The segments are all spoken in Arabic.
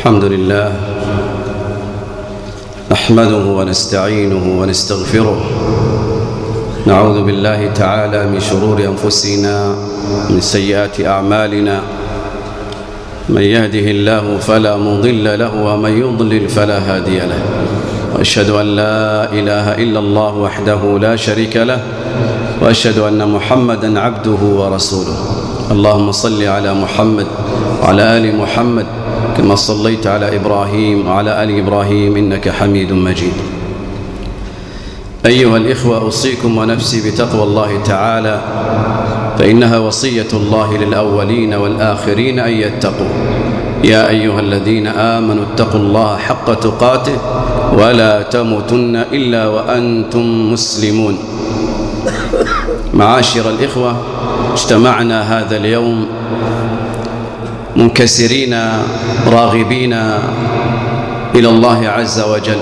الحمد لله نحمده ونستعينه ونستغفره. نعوذ بالله تعالى من شرور أنفسنا من سيئات أعمالنا. من يهده الله فلا مضل له ومن يضلل فلا هادي له. وأشهد أن لا إله إلا الله وحده لا شريك له وأشهد أن محمدا عبده ورسوله. اللهم صل على محمد وعلى آل محمد كما صليت على إبراهيم وعلى آل إبراهيم إنك حميد مجيد. أيها الإخوة أوصيكم ونفسي بتقوى الله تعالى فإنها وصية الله للأولين والآخرين أن يتقوا. يا أيها الذين آمنوا اتقوا الله حق تقاته ولا تموتن إلا وأنتم مسلمون. معاشر الإخوة اجتمعنا هذا اليوم منكسرين راغبين إلى الله عز وجل.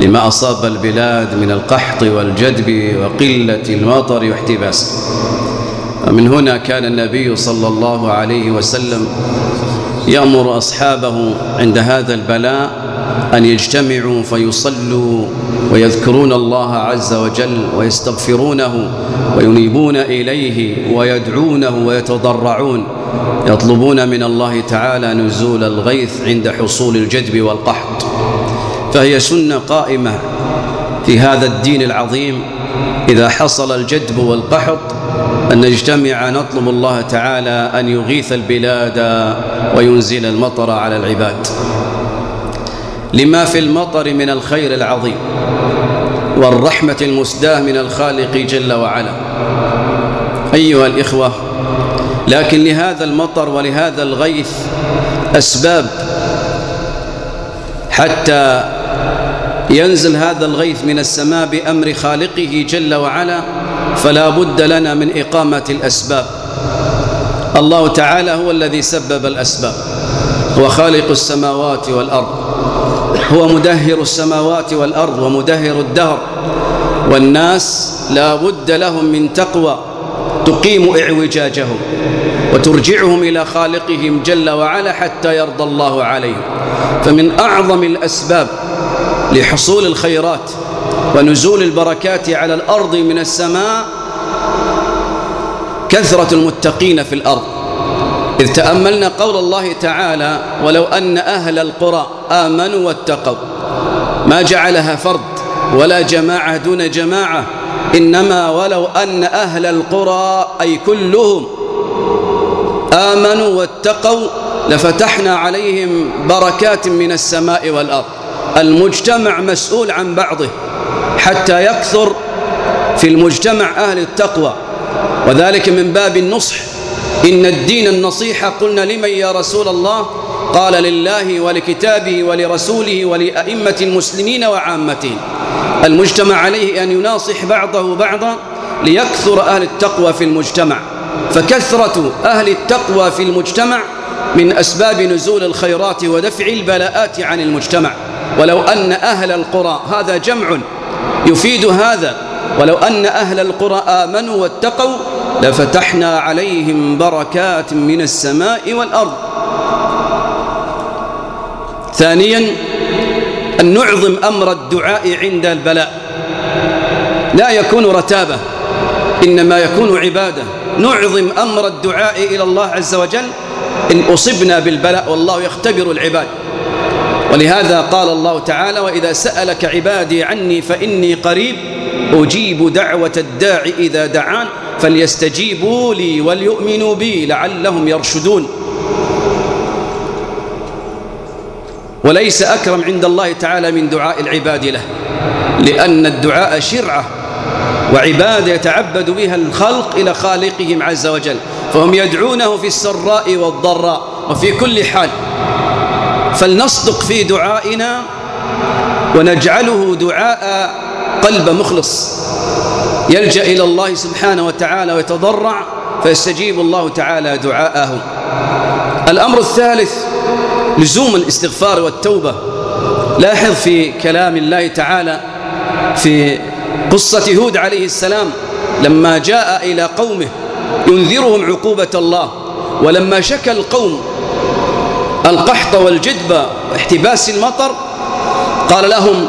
لما أصاب البلاد من القحط والجدب وقلة المطر واحتباس. ومن هنا كان النبي صلى الله عليه وسلم يأمر أصحابه عند هذا البلاء أن يجتمعوا فيصلوا ويذكرون الله عز وجل ويستغفرونه وينيبون إليه ويدعونه ويتضرعون. يطلبون من الله تعالى نزول الغيث عند حصول الجدب والقحط. فهي سنة قائمة في هذا الدين العظيم. إذا حصل الجدب والقحط أن نجتمع نطلب الله تعالى أن يغيث البلاد وينزل المطر على العباد. لما في المطر من الخير العظيم والرحمة المسداة من الخالق جل وعلا. أيها الإخوة لكن لهذا المطر ولهذا الغيث أسباب. حتى ينزل هذا الغيث من السماء بأمر خالقه جل وعلا فلا بد لنا من إقامة الأسباب. الله تعالى هو الذي سبب الأسباب هو خالق السماوات والأرض. هو مدهر السماوات والأرض ومدهر الدهر. والناس لا بد لهم من تقوى تقيم إعوجاجهم وترجعهم إلى خالقهم جل وعلا حتى يرضى الله عليهم. فمن أعظم الأسباب لحصول الخيرات ونزول البركات على الأرض من السماء كثرة المتقين في الأرض. إذ تأملنا قول الله تعالى ولو أن أهل القرى آمنوا واتقوا ما جعلها فرد ولا جماعة دون جماعة إنما ولو أن أهل القرى أي كلهم آمنوا واتقوا لفتحنا عليهم بركات من السماء والأرض. المجتمع مسؤول عن بعضه حتى يكثر في المجتمع أهل التقوى وذلك من باب النصح إن الدين النصيحة قلنا لمن يا رسول الله؟ قال لله ولكتابه ولرسوله ولأئمة المسلمين وعامتهم المجتمع عليه أن يناصح بعضه بعضا ليكثر أهل التقوى في المجتمع. فكثرة أهل التقوى في المجتمع من أسباب نزول الخيرات ودفع البلاءات عن المجتمع. ولو أن أهل القرى هذا جمع يفيد هذا. ولو أن أهل القرى آمنوا واتقوا لفتحنا عليهم بركات من السماء والأرض. ثانيا أن نعظم أمر الدعاء عند البلاء. لا يكون رتابة إنما يكون عبادة. نعظم أمر الدعاء إلى الله عز وجل إن أصبنا بالبلاء والله يختبر العباد. ولهذا قال الله تعالى وإذا سألك عبادي عني فإني قريب أجيب دعوة الداع إذا دعان. فليستجيبوا لي وليؤمنوا بي لعلهم يرشدون. وليس أكرم عند الله تعالى من دعاء العباد له لأن الدعاء شرعة وعبادة يتعبد بها الخلق إلى خالقهم عز وجل فهم يدعونه في السراء والضراء وفي كل حال. فلنصدق في دعائنا ونجعله دعاء قلب مخلص. يلجأ إلى الله سبحانه وتعالى ويتضرع فيستجيب الله تعالى دعاءه. الأمر الثالث لزوم الاستغفار والتوبة. لاحظ في كلام الله تعالى في قصة هود عليه السلام لما جاء إلى قومه ينذرهم عقوبة الله ولما شكى القوم القحط والجدب واحتباس المطر قال لهم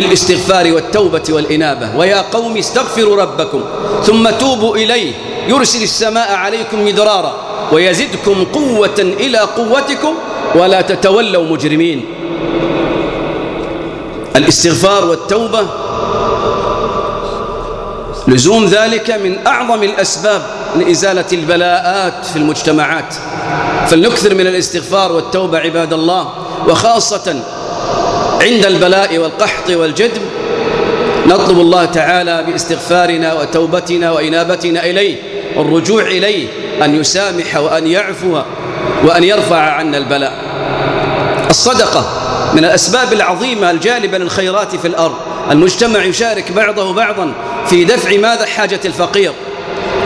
بالاستغفار والتوبة والإنابة. ويا قوم استغفروا ربكم ثم توبوا إليه. يرسل السماء عليكم مدرارا ويزدكم قوة إلى قوتكم ولا تتولوا مجرمين. الاستغفار والتوبة لزوم ذلك من أعظم الأسباب لإزالة البلاءات في المجتمعات. فلنكثر من الاستغفار والتوبة عباد الله وخاصة عند البلاء والقحط والجدب نطلب الله تعالى باستغفارنا وتوبتنا وإنابتنا إليه والرجوع إليه أن يسامح وأن يعفو وأن يرفع عنا البلاء. الصدقة من الأسباب العظيمة الجالبة للخيرات في الأرض. المجتمع يشارك بعضه بعضا في دفع ماذا حاجة الفقير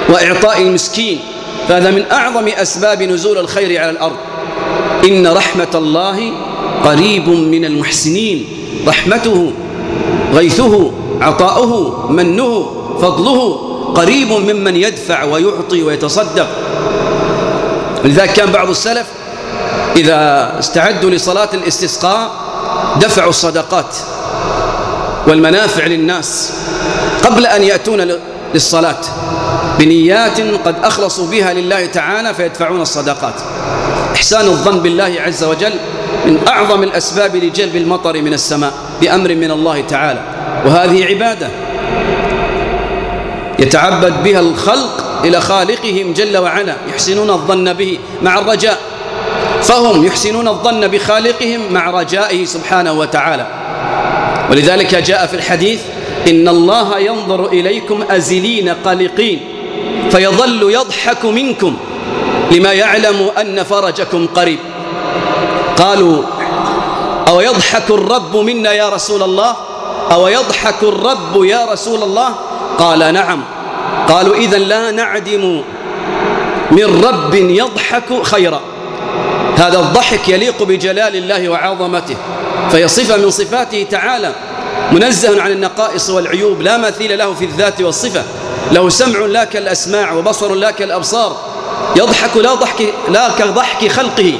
وإعطاء المسكين. فهذا من أعظم أسباب نزول الخير على الأرض. إن رحمة الله قريب من المحسنين. رحمته غيثه عطاؤه منه فضله قريب ممن يدفع ويعطي ويتصدق. لذلك كان بعض السلف إذا استعدوا لصلاة الاستسقاء دفعوا الصدقات والمنافع للناس قبل أن يأتون للصلاة بنيات قد أخلصوا بها لله تعالى فيدفعون الصدقات. إحسان الظن بالله عز وجل من أعظم الأسباب لجلب المطر من السماء بأمر من الله تعالى. وهذه عبادة يتعبد بها الخلق إلى خالقهم جل وعلا يحسنون الظن به مع الرجاء. فهم يحسنون الظن بخالقهم مع رجائه سبحانه وتعالى. ولذلك جاء في الحديث إن الله ينظر إليكم أزلين قلقين فيظل يضحك منكم. لما يعلم أن فرجكم قريب. قالوا أو يضحك الرب منا يا رسول الله؟ أو يضحك الرب يا رسول الله؟ قال نعم. قالوا إذا لا نعدم من رب يضحك خيرا. هذا الضحك يليق بجلال الله وعظمته فهي صفة من صفاته تعالى. منزه عن النقائص والعيوب لا مثيل له في الذات والصفة. له سمع لا كالأسماع وبصر لا كالأبصار. يضحك لا, ضحك لا كضحك خلقه.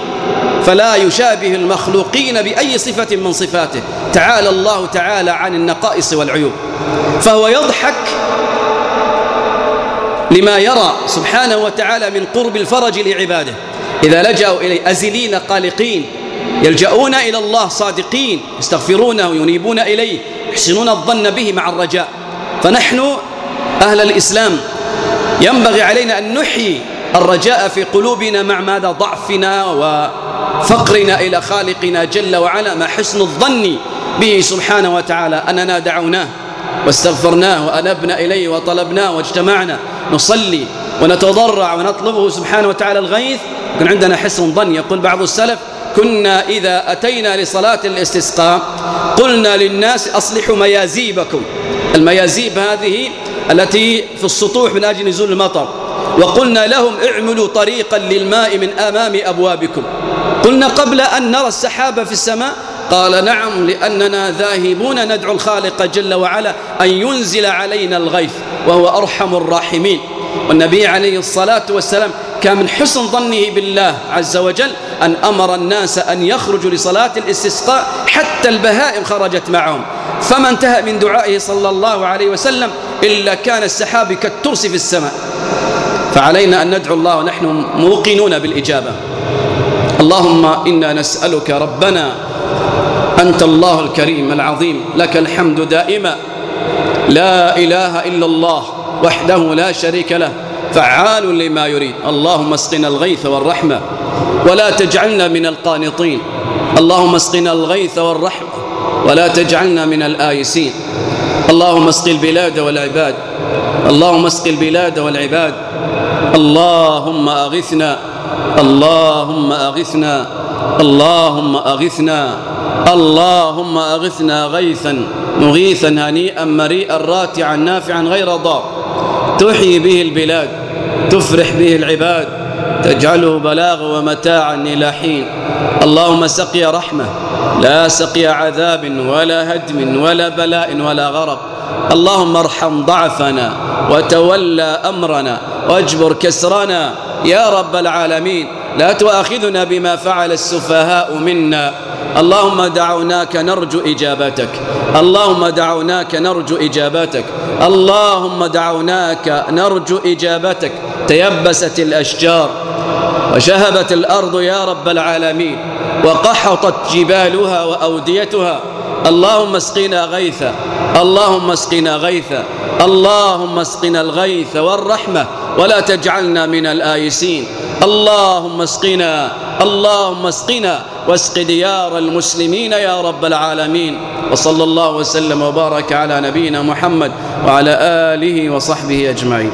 فلا يشابه المخلوقين بأي صفة من صفاته. تعالى الله تعالى عن النقائص والعيوب. فهو يضحك لما يرى سبحانه وتعالى من قرب الفرج لعباده. إذا لجأوا إليه أزلين قالقين يلجؤون إلى الله صادقين يستغفرونه وينيبون إليه يحسنون الظن به مع الرجاء. فنحن أهل الإسلام ينبغي علينا أن نحيي الرجاء في قلوبنا مع ماذا؟ ضعفنا وفقرنا إلى خالقنا جل وعلا. مع حسن الظن به سبحانه وتعالى؟ أننا دعوناه واستغفرناه وأنبنا إليه وطلبناه واجتمعنا. نصلي ونتضرع ونطلبه سبحانه وتعالى الغيث. يكون عندنا حسن ظن. يقول بعض السلف كنا إذا أتينا لصلاة الاستسقاء قلنا للناس أصلحوا ميازيبكم. الميازيب هذه التي في السطوح من أجل نزول المطر. وقلنا لهم اعملوا طريقا للماء من أمام أبوابكم. قلنا قبل أن نرى السحاب في السماء قال نعم لأننا ذاهبون ندعو الخالق جل وعلا أن ينزل علينا الغيث وهو أرحم الراحمين. والنبي عليه الصلاة والسلام كان من حسن ظنه بالله عز وجل أن أمر الناس أن يخرجوا لصلاة الاستسقاء حتى البهائم خرجت معهم. فما انتهى من دعائه صلى الله عليه وسلم إلا كان السحاب كالترس في السماء. فعلينا أن ندعو الله ونحن موقنون بالإجابة. اللهم إنا نسألك ربنا أنت الله الكريم العظيم لك الحمد دائما. لا إله إلا الله وحده لا شريك له فعال لما يريد. اللهم اسقنا الغيث والرحمة ولا تجعلنا من القانطين. اللهم اسقنا الغيث والرحمة ولا تجعلنا من الآيسين. اللهم اسق البلاد والعباد. اللهم اسق البلاد والعباد. اللهم أغثنا. اللهم أغثنا. اللهم أغثنا. اللهم أغثنا غيثا. مغيثا هنيئا مريئا راتعا نافعا غير ضار. تحيي به البلاد. تفرح به العباد. تجعله بلاغ ومتاعا إلى حين. اللهم سقي رحمة لا سقي عذاب ولا هدم ولا بلاء ولا غرق. اللهم ارحم ضعفنا وتولى أمرنا واجبر كسرنا. يا رب العالمين. لا تؤاخذنا بما فعل السفهاء منا. اللهم دعوناك نرجو إجابتك. اللهم دعوناك نرجو إجابتك. اللهم دعوناك نرجو إجابتك. تيبست الأشجار وشهبت الأرض يا رب العالمين. وقحطت جبالها وأوديتها. اللهم اسقنا غيثا. اللهم اسقنا غيثا. اللهم اسقنا الغيث والرحمة. ولا تجعلنا من الآيسين. اللهم اسقنا اللهم اسقنا واسق ديار المسلمين يا رب العالمين. وصلى الله وسلم وبارك على نبينا محمد وعلى آله وصحبه أجمعين.